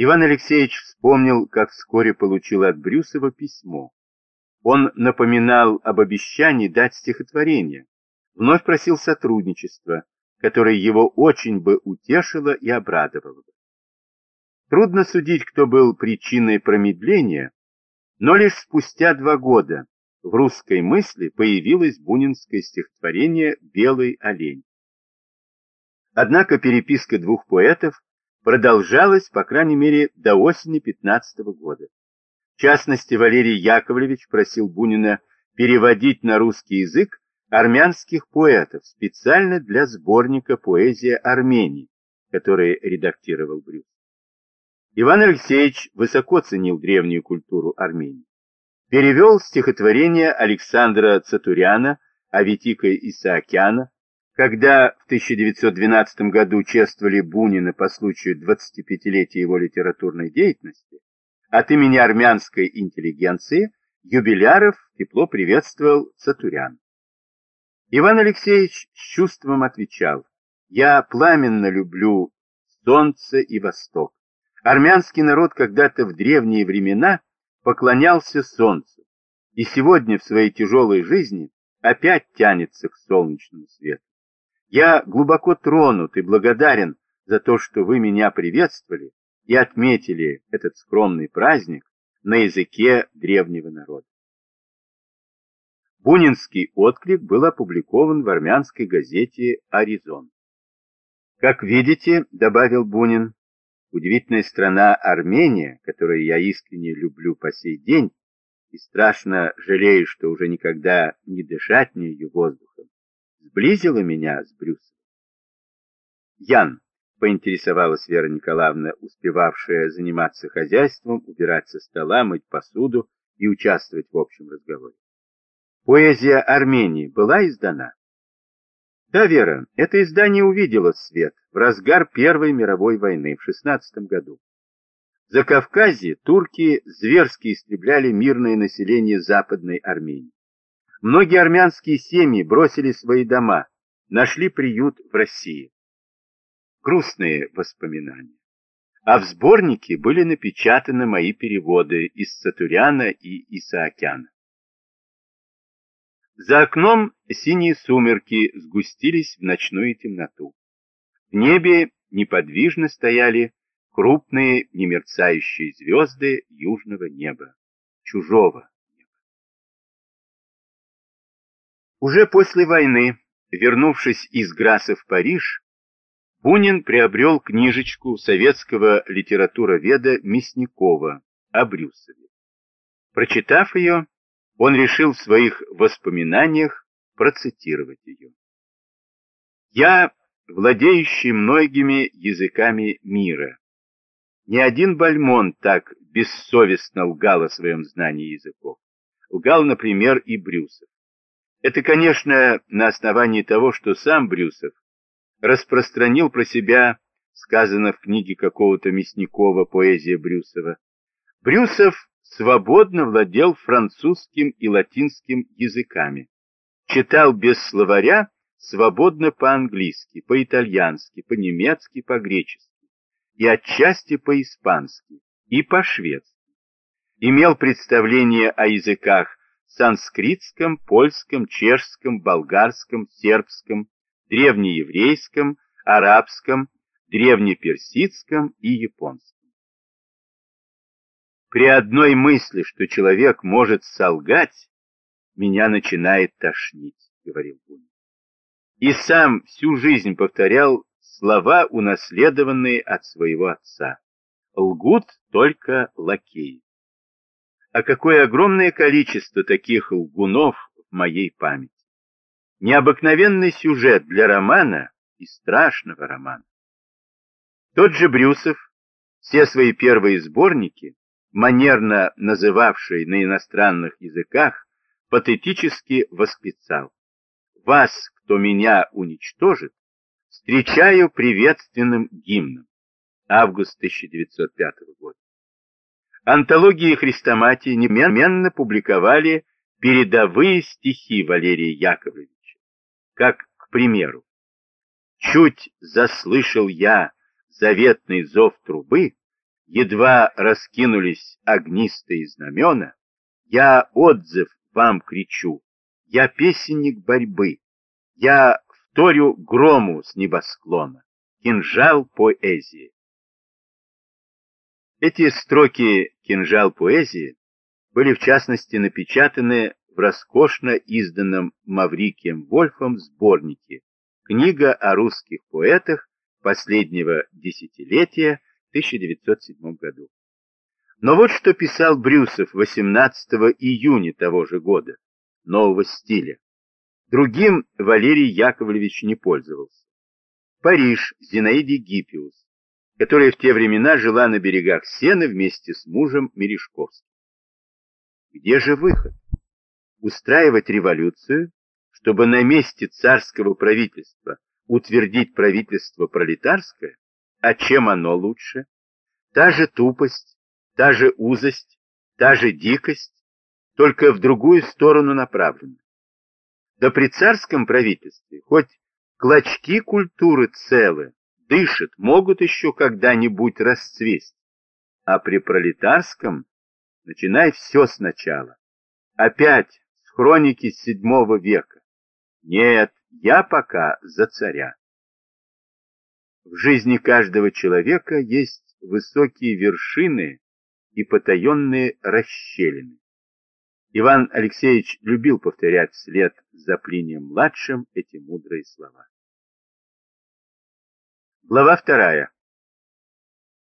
Иван Алексеевич вспомнил, как вскоре получил от Брюсова письмо. Он напоминал об обещании дать стихотворение, вновь просил сотрудничества, которое его очень бы утешило и обрадовало. Трудно судить, кто был причиной промедления, но лишь спустя два года в русской мысли появилось бунинское стихотворение «Белый олень». Однако переписка двух поэтов продолжалась, по крайней мере, до осени 15 года. В частности, Валерий Яковлевич просил Бунина переводить на русский язык армянских поэтов специально для сборника «Поэзия Армении», который редактировал Брюс. Иван Алексеевич высоко ценил древнюю культуру Армении. Перевел стихотворение Александра Цатуряна Аветика Исаакяна, когда в 1912 году чествовали Бунина по случаю 25-летия его литературной деятельности, от имени армянской интеллигенции юбиляров тепло приветствовал Цатурян. Иван Алексеевич с чувством отвечал, «Я пламенно люблю солнце и восток. Армянский народ когда-то в древние времена поклонялся солнцу, и сегодня в своей тяжелой жизни опять тянется к солнечному свету. Я глубоко тронут и благодарен за то, что вы меня приветствовали и отметили этот скромный праздник на языке древнего народа. Бунинский отклик был опубликован в армянской газете «Аризон». «Как видите», — добавил Бунин, — «удивительная страна Армения, которую я искренне люблю по сей день, и страшно жалею, что уже никогда не дышать ее воздухом, сблизила меня с Брюсом. Ян, поинтересовалась Вера Николаевна, успевавшая заниматься хозяйством, убирать со стола, мыть посуду и участвовать в общем разговоре. Поэзия Армении была издана? Да, Вера, это издание увидело свет в разгар Первой мировой войны в 16 году. За Кавказе турки зверски истребляли мирное население Западной Армении. Многие армянские семьи бросили свои дома, нашли приют в России грустные воспоминания. А в сборнике были напечатаны мои переводы из Сатуряна и Исаакяна. За окном синие сумерки сгустились в ночную темноту. В небе неподвижно стояли крупные немерцающие звезды южного неба, чужого Уже после войны, вернувшись из Граса в Париж, Бунин приобрел книжечку советского литературоведа Мясникова о Брюсове. Прочитав ее, он решил в своих воспоминаниях процитировать ее. «Я, владеющий многими языками мира, ни один Бальмон так бессовестно лгал о своем знании языков. Лгал, например, и Брюсов. Это, конечно, на основании того, что сам Брюсов распространил про себя, сказано в книге какого-то Мясникова «Поэзия Брюсова». Брюсов свободно владел французским и латинским языками, читал без словаря свободно по-английски, по-итальянски, по-немецки, по-гречески и отчасти по-испански и по-шведски. Имел представление о языках санскритском, польском, чешском, болгарском, сербском, древнееврейском, арабском, древнеперсидском и японском. При одной мысли, что человек может солгать, меня начинает тошнить, говорил Бунин. И сам всю жизнь повторял слова, унаследованные от своего отца. Лгут только лакеи. А какое огромное количество таких лгунов в моей памяти необыкновенный сюжет для романа и страшного романа. Тот же Брюсов все свои первые сборники, манерно называвший на иностранных языках, патетически восклицал. «Вас, кто меня уничтожит, встречаю приветственным гимном». Август 1905 года. Антологии хрестоматии немедленно публиковали передовые стихи Валерия Яковлевича как, к примеру, «Чуть заслышал я заветный зов трубы, Едва раскинулись огнистые знамена, я отзыв вам кричу, я песенник борьбы, я вторю грому с небосклона, кинжал поэзии. Эти строки «Кинжал поэзии» были в частности напечатаны в роскошно изданном Маврикием Вольфом сборнике «Книга о русских поэтах последнего десятилетия» в 1907 году. Но вот что писал Брюсов 18 июня того же года, нового стиля. Другим Валерий Яковлевич не пользовался. Париж, Зинаиде Гиппиус, которая в те времена жила на берегах Сены вместе с мужем Мережковским. Где же выход? Устраивать революцию, чтобы на месте царского правительства утвердить правительство пролетарское? А чем оно лучше? Та же тупость, та же узость, та же дикость, только в другую сторону направлена. Да при царском правительстве хоть клочки культуры целы, дышат, могут еще когда-нибудь расцвесть. А при пролетарском начинай все сначала. Опять с хроники седьмого века. Нет, я пока за царя. В жизни каждого человека есть высокие вершины и потаенные расщелины. Иван Алексеевич любил повторять вслед за Плинием-младшим эти мудрые слова. Глава вторая.